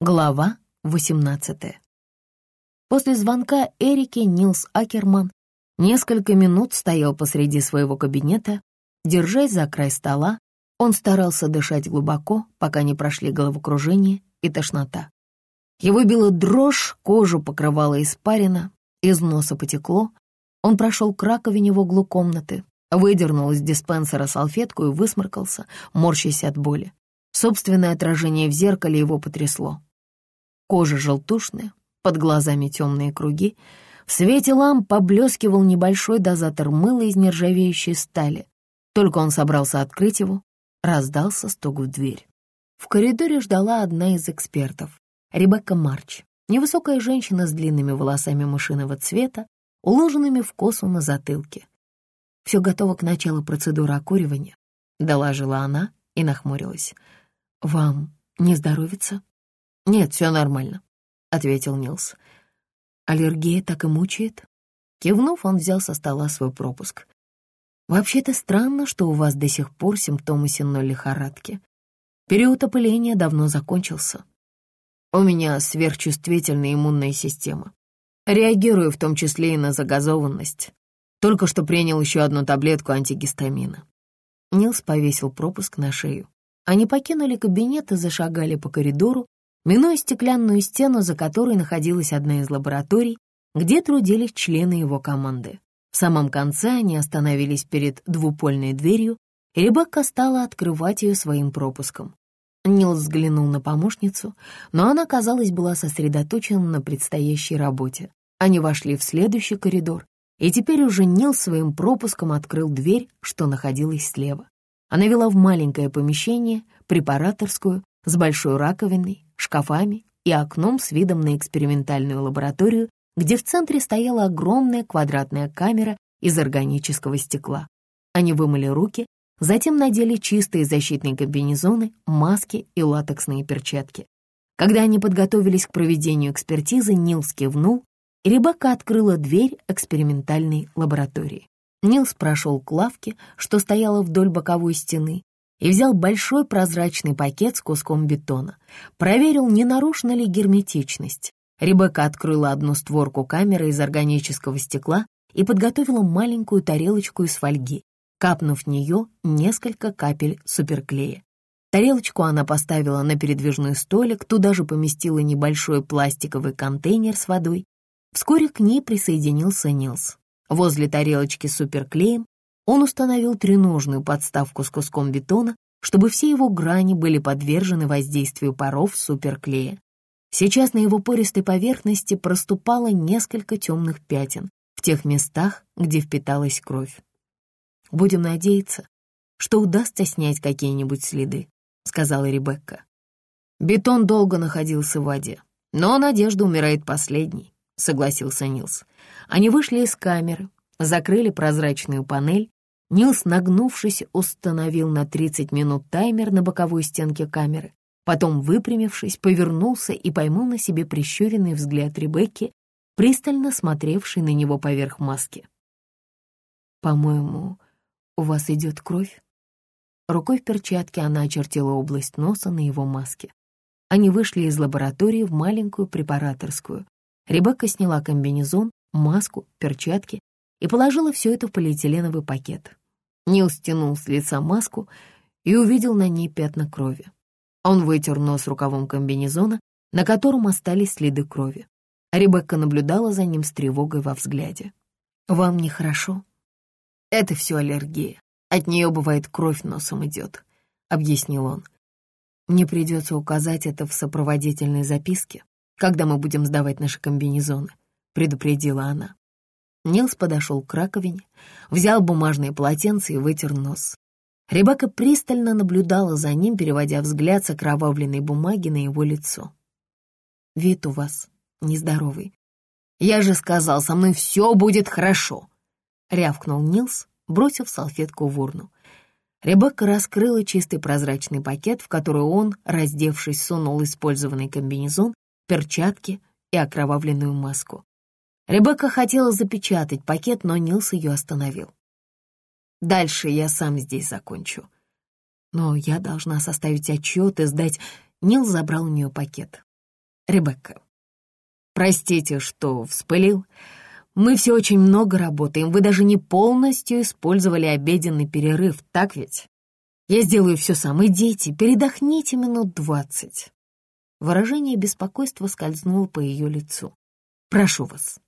Глава 18 После звонка Эрики Нилс Акерман несколько минут стоял посреди своего кабинета, держась за край стола. Он старался дышать глубоко, пока не прошли головокружение и тошнота. Его била дрожь, кожу покрывала испарина, из носа потекло. Он прошел к раковине в углу комнаты, выдернул из диспенсера салфетку и высморкался, морщась от боли. Собственное отражение в зеркале его потрясло. Кожа желтушная, под глазами темные круги. В свете ламп поблескивал небольшой дозатор мыла из нержавеющей стали. Только он собрался открыть его, раздался стук в дверь. В коридоре ждала одна из экспертов, Ребекка Марч, невысокая женщина с длинными волосами мышиного цвета, уложенными в косу на затылке. «Все готово к началу процедуры окуривания», — доложила она и нахмурилась. «Вам не здоровится?» «Нет, все нормально», — ответил Нилс. «Аллергия так и мучает?» Кивнув, он взял со стола свой пропуск. «Вообще-то странно, что у вас до сих пор симптомы сенной лихорадки. Период опыления давно закончился. У меня сверхчувствительная иммунная система. Реагирую в том числе и на загазованность. Только что принял еще одну таблетку антигистамина». Нилс повесил пропуск на шею. Они покинули кабинет и зашагали по коридору, минуя стеклянную стену, за которой находилась одна из лабораторий, где трудились члены его команды. В самом конце они остановились перед двупольной дверью, и Ребекка стала открывать ее своим пропуском. Нил взглянул на помощницу, но она, казалось, была сосредоточена на предстоящей работе. Они вошли в следующий коридор, и теперь уже Нил своим пропуском открыл дверь, что находилась слева. Она вела в маленькое помещение, препараторскую, с большой раковиной, шкафами и окном с видом на экспериментальную лабораторию, где в центре стояла огромная квадратная камера из органического стекла. Они вымыли руки, затем надели чистые защитные комбинезоны, маски и латексные перчатки. Когда они подготовились к проведению экспертизы, Нилс кивнул, и Ребекка открыла дверь экспериментальной лаборатории. Нилс прошел к лавке, что стояла вдоль боковой стены, и взял большой прозрачный пакет с куском бетона. Проверил, не нарушена ли герметичность. Ребекка открыла одну створку камеры из органического стекла и подготовила маленькую тарелочку из фольги, капнув в нее несколько капель суперклея. Тарелочку она поставила на передвижной столик, туда же поместила небольшой пластиковый контейнер с водой. Вскоре к ней присоединился Нилс. Возле тарелочки с суперклеем он установил треножную подставку с куском бетона, чтобы все его грани были подвержены воздействию паров суперклея. Сейчас на его пористой поверхности проступало несколько темных пятен в тех местах, где впиталась кровь. «Будем надеяться, что удастся снять какие-нибудь следы», — сказала Ребекка. Бетон долго находился в воде, но надежда умирает последней, — согласился Нилс. Они вышли из камеры, закрыли прозрачную панель Нилс, нагнувшись, установил на 30 минут таймер на боковой стенке камеры. Потом, выпрямившись, повернулся и поймал на себе прищуренный взгляд Ребекки, пристально смотревший на него поверх маски. «По-моему, у вас идет кровь?» Рукой в перчатке она очертила область носа на его маске. Они вышли из лаборатории в маленькую препараторскую. Ребекка сняла комбинезон, маску, перчатки и положила все это в полиэтиленовый пакет. Нил стянул с лица маску и увидел на ней пятна крови. Он вытер нос рукавом комбинезона, на котором остались следы крови. Ребекка наблюдала за ним с тревогой во взгляде. «Вам нехорошо?» «Это все аллергия. От нее, бывает, кровь носом идет», — объяснил он. «Мне придется указать это в сопроводительной записке, когда мы будем сдавать наши комбинезоны», — предупредила она. Нилс подошел к раковине, взял бумажное полотенце и вытер нос. Ребекка пристально наблюдала за ним, переводя взгляд с окровавленной бумаги на его лицо. «Вид у вас нездоровый». «Я же сказал, со мной все будет хорошо», — рявкнул Нилс, бросив салфетку в урну. Ребекка раскрыла чистый прозрачный пакет, в который он, раздевшись, сунул использованный комбинезон, перчатки и окровавленную маску. Ребекка хотела запечатать пакет, но Нилс ее остановил. «Дальше я сам здесь закончу. Но я должна составить отчет и сдать...» Нил забрал у нее пакет. Ребекка, простите, что вспылил. Мы все очень много работаем, вы даже не полностью использовали обеденный перерыв, так ведь? Я сделаю все сам, идите, передохните минут двадцать». Выражение беспокойства скользнуло по ее лицу. «Прошу вас,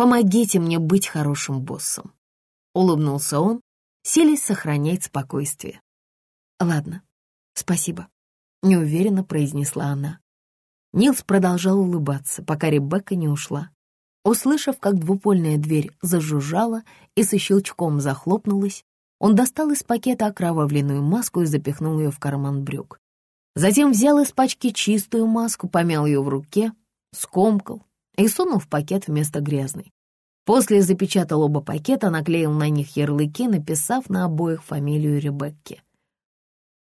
помогите мне быть хорошим боссом», — улыбнулся он, селись сохранять спокойствие. «Ладно, спасибо», — неуверенно произнесла она. Нилс продолжал улыбаться, пока Ребекка не ушла. Услышав, как двупольная дверь зажужжала и со щелчком захлопнулась, он достал из пакета окровавленную маску и запихнул ее в карман брюк. Затем взял из пачки чистую маску, помял ее в руке, скомкал и сунул в пакет вместо грязной. После запечатал оба пакета, наклеил на них ярлыки, написав на обоих фамилию Ребекки.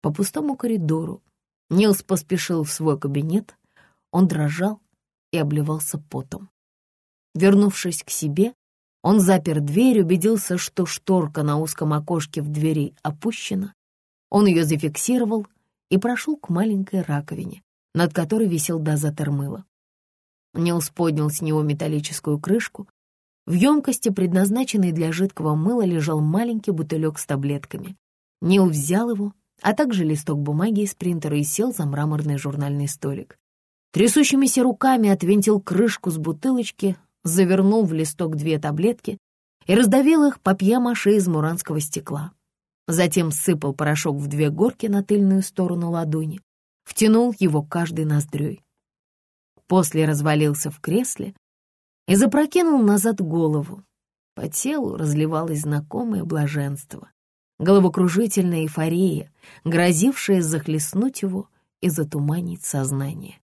По пустому коридору Нилс поспешил в свой кабинет, он дрожал и обливался потом. Вернувшись к себе, он запер дверь, убедился, что шторка на узком окошке в двери опущена. Он ее зафиксировал и прошел к маленькой раковине, над которой висел дозатор мыла. Нилс поднял с него металлическую крышку. В емкости, предназначенной для жидкого мыла, лежал маленький бутылек с таблетками. Нил взял его, а также листок бумаги из принтера и сел за мраморный журнальный столик. Трясущимися руками отвинтил крышку с бутылочки, завернул в листок две таблетки и раздавил их папье-маше из муранского стекла. Затем сыпал порошок в две горки на тыльную сторону ладони, втянул его каждой ноздрёй. После развалился в кресле и запрокинул назад голову. По телу разливалось знакомое блаженство, головокружительная эйфория, грозившая захлестнуть его и затуманить сознание.